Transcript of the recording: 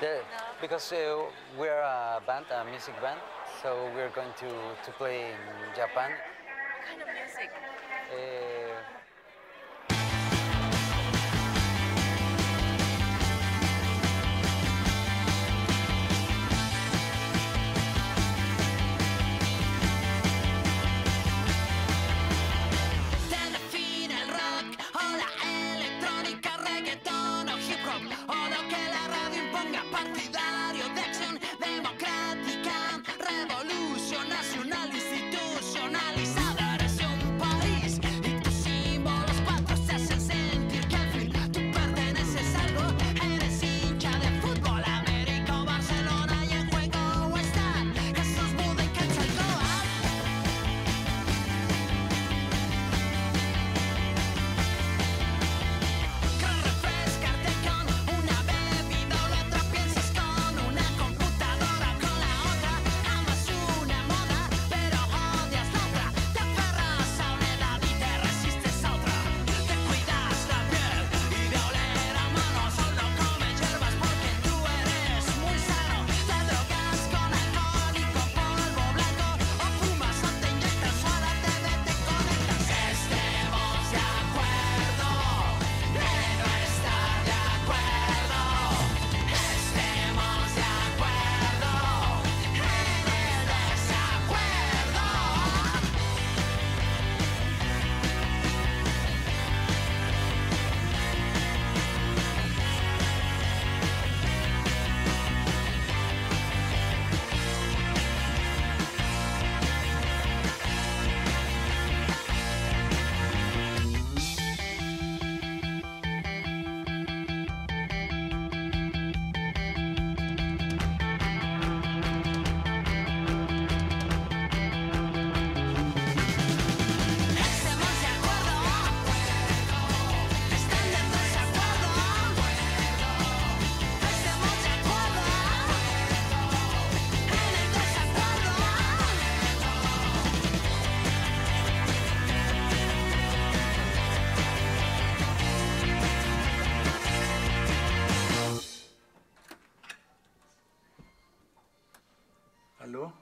No. Because uh, we're a band, a music band, so we're going to, to play in Japan. What kind of music? Uh, All que la ponga partida. Hello?